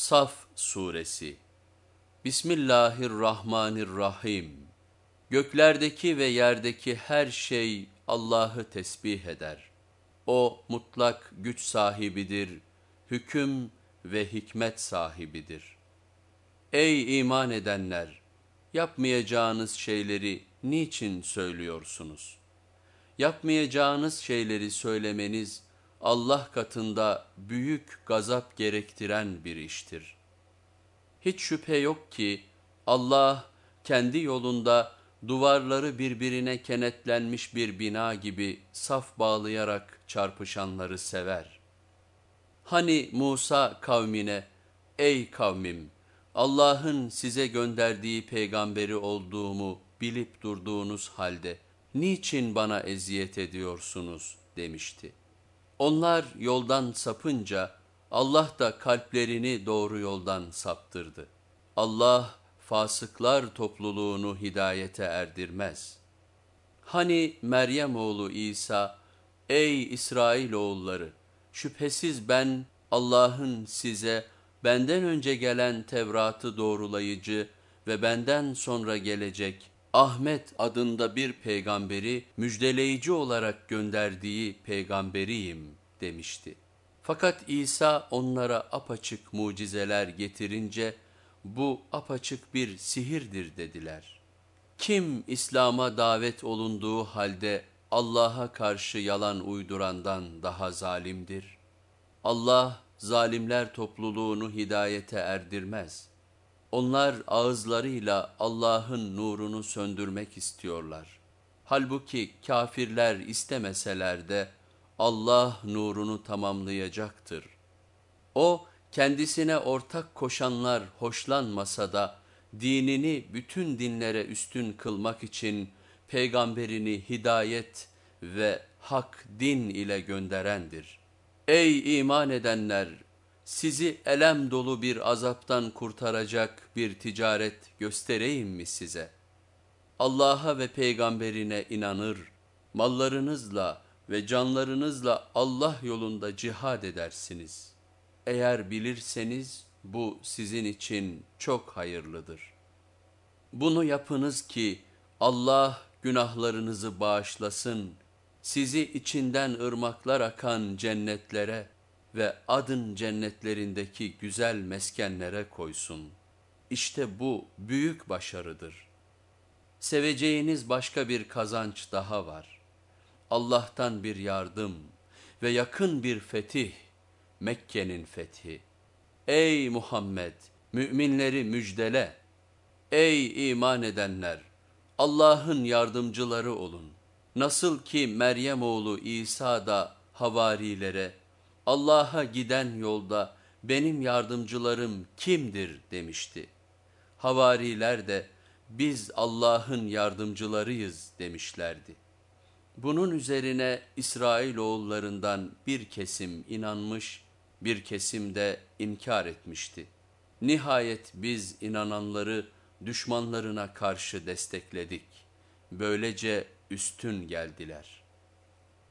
Saf Suresi Bismillahirrahmanirrahim Göklerdeki ve yerdeki her şey Allah'ı tesbih eder. O mutlak güç sahibidir, hüküm ve hikmet sahibidir. Ey iman edenler! Yapmayacağınız şeyleri niçin söylüyorsunuz? Yapmayacağınız şeyleri söylemeniz, Allah katında büyük gazap gerektiren bir iştir. Hiç şüphe yok ki Allah kendi yolunda duvarları birbirine kenetlenmiş bir bina gibi saf bağlayarak çarpışanları sever. Hani Musa kavmine, ey kavmim Allah'ın size gönderdiği peygamberi olduğumu bilip durduğunuz halde niçin bana eziyet ediyorsunuz demişti. Onlar yoldan sapınca Allah da kalplerini doğru yoldan saptırdı. Allah fasıklar topluluğunu hidayete erdirmez. Hani Meryem oğlu İsa, ey İsrailoğulları, şüphesiz ben Allah'ın size benden önce gelen Tevrat'ı doğrulayıcı ve benden sonra gelecek Ahmet adında bir peygamberi müjdeleyici olarak gönderdiği peygamberiyim demişti. Fakat İsa onlara apaçık mucizeler getirince bu apaçık bir sihirdir dediler. Kim İslam'a davet olunduğu halde Allah'a karşı yalan uydurandan daha zalimdir? Allah zalimler topluluğunu hidayete erdirmez.'' Onlar ağızlarıyla Allah'ın nurunu söndürmek istiyorlar. Halbuki kafirler istemeseler de Allah nurunu tamamlayacaktır. O kendisine ortak koşanlar hoşlanmasa da dinini bütün dinlere üstün kılmak için peygamberini hidayet ve hak din ile gönderendir. Ey iman edenler! sizi elem dolu bir azaptan kurtaracak bir ticaret göstereyim mi size? Allah'a ve peygamberine inanır, mallarınızla ve canlarınızla Allah yolunda cihad edersiniz. Eğer bilirseniz bu sizin için çok hayırlıdır. Bunu yapınız ki Allah günahlarınızı bağışlasın, sizi içinden ırmaklar akan cennetlere, ve adın cennetlerindeki güzel meskenlere koysun. İşte bu büyük başarıdır. Seveceğiniz başka bir kazanç daha var. Allah'tan bir yardım ve yakın bir fetih, Mekke'nin fethi. Ey Muhammed, müminleri müjdele. Ey iman edenler, Allah'ın yardımcıları olun. Nasıl ki Meryem oğlu İsa da havarilere, Allah'a giden yolda benim yardımcılarım kimdir demişti. Havariler de biz Allah'ın yardımcılarıyız demişlerdi. Bunun üzerine İsrailoğullarından bir kesim inanmış, bir kesim de inkar etmişti. Nihayet biz inananları düşmanlarına karşı destekledik. Böylece üstün geldiler.''